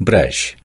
Brejo.